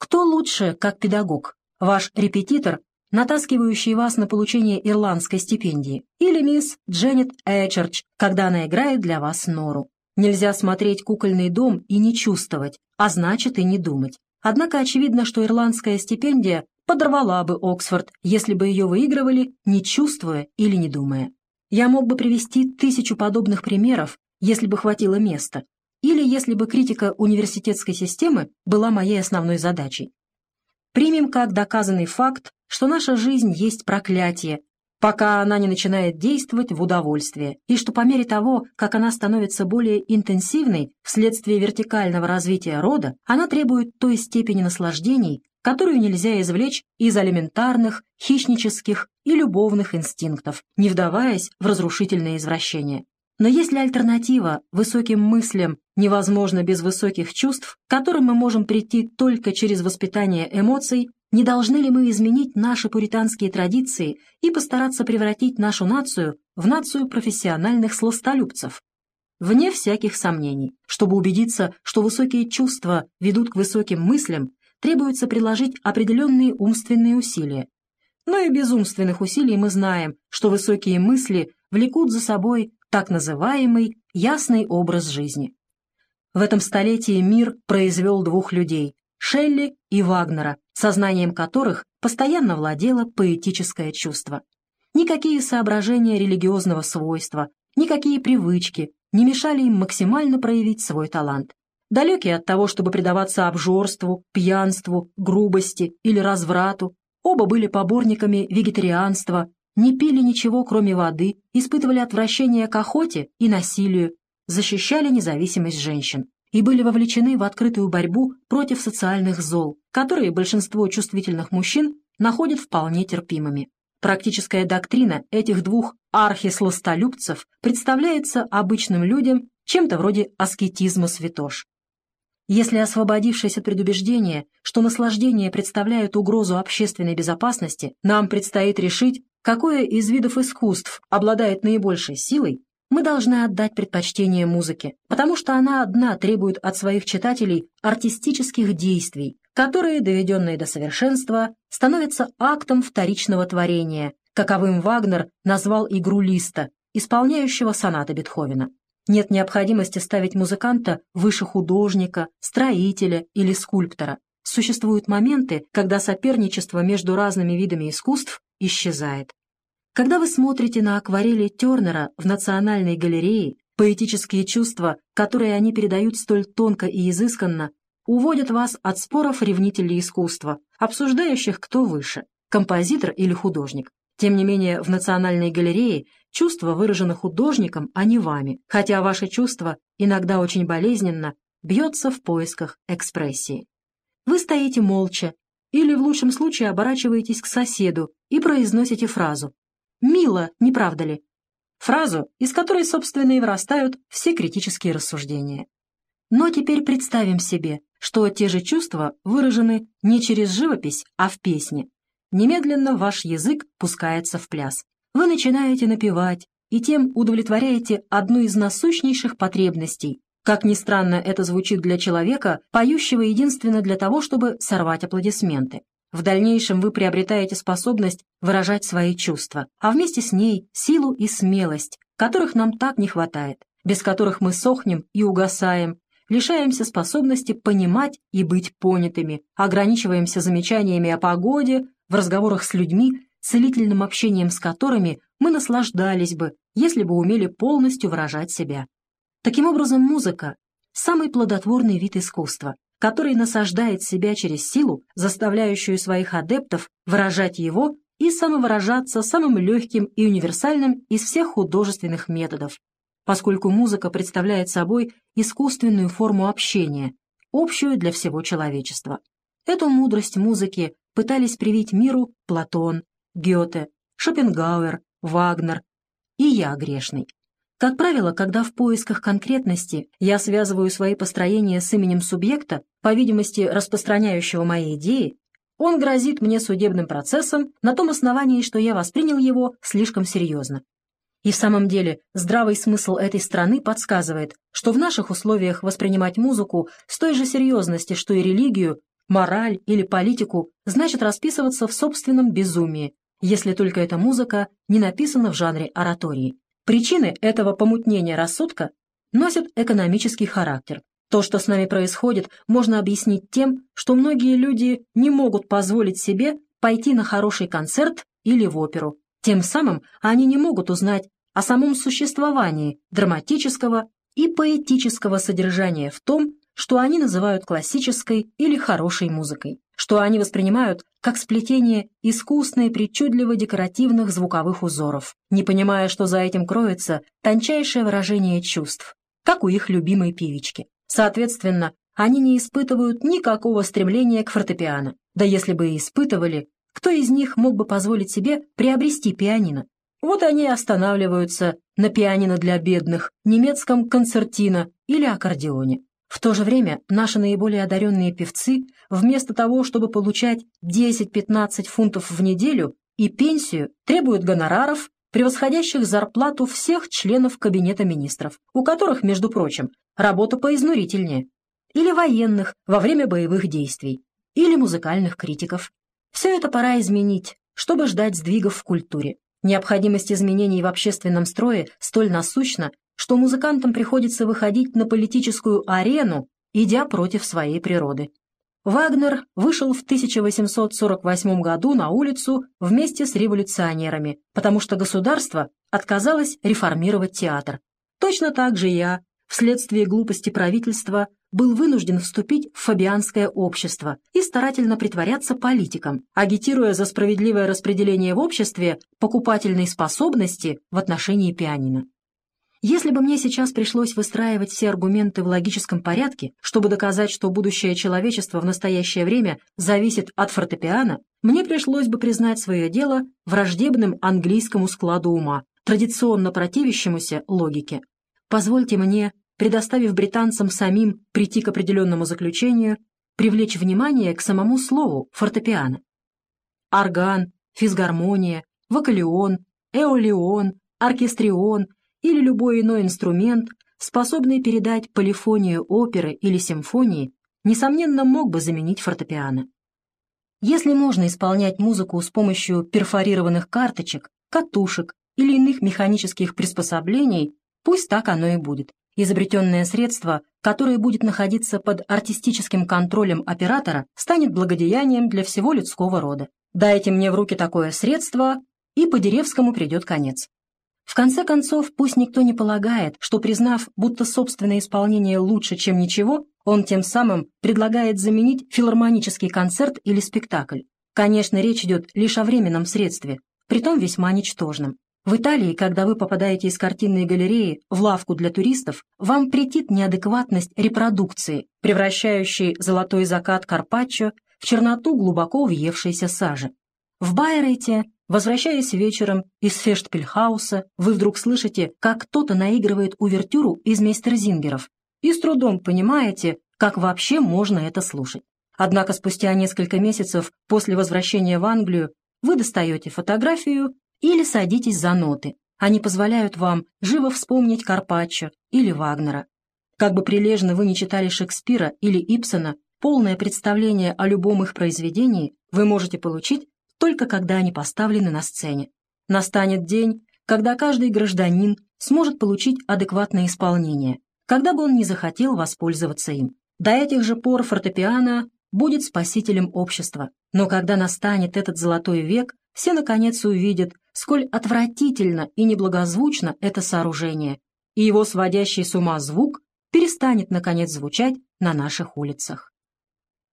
Кто лучше, как педагог? Ваш репетитор, натаскивающий вас на получение ирландской стипендии, или мисс Дженнет Эчерч, когда она играет для вас Нору? Нельзя смотреть кукольный дом и не чувствовать, а значит и не думать. Однако очевидно, что ирландская стипендия подорвала бы Оксфорд, если бы ее выигрывали, не чувствуя или не думая. Я мог бы привести тысячу подобных примеров, если бы хватило места, или если бы критика университетской системы была моей основной задачей. Примем как доказанный факт, что наша жизнь есть проклятие, пока она не начинает действовать в удовольствие, и что по мере того, как она становится более интенсивной вследствие вертикального развития рода, она требует той степени наслаждений, которую нельзя извлечь из элементарных, хищнических и любовных инстинктов, не вдаваясь в разрушительные извращения. Но если альтернатива высоким мыслям невозможна без высоких чувств, к которым мы можем прийти только через воспитание эмоций, не должны ли мы изменить наши пуританские традиции и постараться превратить нашу нацию в нацию профессиональных сластолюбцев? Вне всяких сомнений, чтобы убедиться, что высокие чувства ведут к высоким мыслям, требуется приложить определенные умственные усилия. Но и без умственных усилий мы знаем, что высокие мысли влекут за собой так называемый ясный образ жизни. В этом столетии мир произвел двух людей – Шелли и Вагнера, сознанием которых постоянно владело поэтическое чувство. Никакие соображения религиозного свойства, никакие привычки не мешали им максимально проявить свой талант. Далекие от того, чтобы предаваться обжорству, пьянству, грубости или разврату, оба были поборниками вегетарианства, не пили ничего, кроме воды, испытывали отвращение к охоте и насилию, защищали независимость женщин и были вовлечены в открытую борьбу против социальных зол, которые большинство чувствительных мужчин находят вполне терпимыми. Практическая доктрина этих двух архисластолюбцев представляется обычным людям чем-то вроде аскетизма святош. Если освободившись от предубеждения, что наслаждения представляют угрозу общественной безопасности, нам предстоит решить, какое из видов искусств обладает наибольшей силой, мы должны отдать предпочтение музыке, потому что она одна требует от своих читателей артистических действий, которые, доведенные до совершенства, становятся актом вторичного творения, каковым Вагнер назвал игру Листа, исполняющего сонаты Бетховена. Нет необходимости ставить музыканта выше художника, строителя или скульптора. Существуют моменты, когда соперничество между разными видами искусств исчезает. Когда вы смотрите на акварели Тернера в Национальной галерее, поэтические чувства, которые они передают столь тонко и изысканно, уводят вас от споров ревнителей искусства, обсуждающих, кто выше – композитор или художник. Тем не менее, в Национальной галерее чувства выражены художником, а не вами, хотя ваше чувство, иногда очень болезненно, бьется в поисках экспрессии. Вы стоите молча, или в лучшем случае оборачиваетесь к соседу и произносите фразу Мило, не правда ли? Фразу, из которой, собственно, и вырастают все критические рассуждения. Но теперь представим себе, что те же чувства выражены не через живопись, а в песне. Немедленно ваш язык пускается в пляс. Вы начинаете напевать, и тем удовлетворяете одну из насущнейших потребностей. Как ни странно это звучит для человека, поющего единственно для того, чтобы сорвать аплодисменты. В дальнейшем вы приобретаете способность выражать свои чувства, а вместе с ней силу и смелость, которых нам так не хватает, без которых мы сохнем и угасаем, лишаемся способности понимать и быть понятыми, ограничиваемся замечаниями о погоде, в разговорах с людьми, целительным общением с которыми мы наслаждались бы, если бы умели полностью выражать себя. Таким образом, музыка – самый плодотворный вид искусства, который насаждает себя через силу, заставляющую своих адептов выражать его и самовыражаться самым легким и универсальным из всех художественных методов, поскольку музыка представляет собой искусственную форму общения, общую для всего человечества. Эту мудрость музыки пытались привить миру Платон, Гёте, Шопенгауэр, Вагнер и я грешный. Как правило, когда в поисках конкретности я связываю свои построения с именем субъекта, по видимости распространяющего мои идеи, он грозит мне судебным процессом на том основании, что я воспринял его слишком серьезно. И в самом деле здравый смысл этой страны подсказывает, что в наших условиях воспринимать музыку с той же серьезности, что и религию, мораль или политику значит расписываться в собственном безумии, если только эта музыка не написана в жанре оратории. Причины этого помутнения рассудка носят экономический характер. То, что с нами происходит, можно объяснить тем, что многие люди не могут позволить себе пойти на хороший концерт или в оперу. Тем самым они не могут узнать о самом существовании драматического и поэтического содержания в том, что они называют классической или хорошей музыкой, что они воспринимают как сплетение искусной причудливо-декоративных звуковых узоров, не понимая, что за этим кроется тончайшее выражение чувств, как у их любимой певички. Соответственно, они не испытывают никакого стремления к фортепиано. Да если бы и испытывали, кто из них мог бы позволить себе приобрести пианино? Вот они останавливаются на пианино для бедных, немецком концертино или аккордеоне. В то же время наши наиболее одаренные певцы, вместо того, чтобы получать 10-15 фунтов в неделю и пенсию, требуют гонораров, превосходящих зарплату всех членов Кабинета министров, у которых, между прочим, работа поизнурительнее, или военных во время боевых действий, или музыкальных критиков. Все это пора изменить, чтобы ждать сдвигов в культуре. Необходимость изменений в общественном строе столь насущна, что музыкантам приходится выходить на политическую арену, идя против своей природы. Вагнер вышел в 1848 году на улицу вместе с революционерами, потому что государство отказалось реформировать театр. Точно так же я, вследствие глупости правительства, был вынужден вступить в фабианское общество и старательно притворяться политиком, агитируя за справедливое распределение в обществе покупательной способности в отношении пианино. Если бы мне сейчас пришлось выстраивать все аргументы в логическом порядке, чтобы доказать, что будущее человечества в настоящее время зависит от фортепиано, мне пришлось бы признать свое дело враждебным английскому складу ума, традиционно противящемуся логике. Позвольте мне, предоставив британцам самим прийти к определенному заключению, привлечь внимание к самому слову фортепиано. Орган, физгармония, вокалион, эолион, оркестрион — или любой иной инструмент, способный передать полифонию оперы или симфонии, несомненно мог бы заменить фортепиано. Если можно исполнять музыку с помощью перфорированных карточек, катушек или иных механических приспособлений, пусть так оно и будет. Изобретенное средство, которое будет находиться под артистическим контролем оператора, станет благодеянием для всего людского рода. Дайте мне в руки такое средство, и по Деревскому придет конец. В конце концов, пусть никто не полагает, что, признав, будто собственное исполнение лучше, чем ничего, он тем самым предлагает заменить филармонический концерт или спектакль. Конечно, речь идет лишь о временном средстве, притом весьма ничтожном. В Италии, когда вы попадаете из картинной галереи в лавку для туристов, вам претит неадекватность репродукции, превращающей золотой закат Карпаччо в черноту глубоко въевшейся сажи. В Байрейте Возвращаясь вечером из Фештпельхауса, вы вдруг слышите, как кто-то наигрывает увертюру из мейстерзингеров, и с трудом понимаете, как вообще можно это слушать. Однако спустя несколько месяцев после возвращения в Англию вы достаете фотографию или садитесь за ноты. Они позволяют вам живо вспомнить Карпаччо или Вагнера. Как бы прилежно вы не читали Шекспира или Ипсона, полное представление о любом их произведении вы можете получить только когда они поставлены на сцене. Настанет день, когда каждый гражданин сможет получить адекватное исполнение, когда бы он не захотел воспользоваться им. До этих же пор фортепиано будет спасителем общества, но когда настанет этот золотой век, все наконец увидят, сколь отвратительно и неблагозвучно это сооружение, и его сводящий с ума звук перестанет наконец звучать на наших улицах.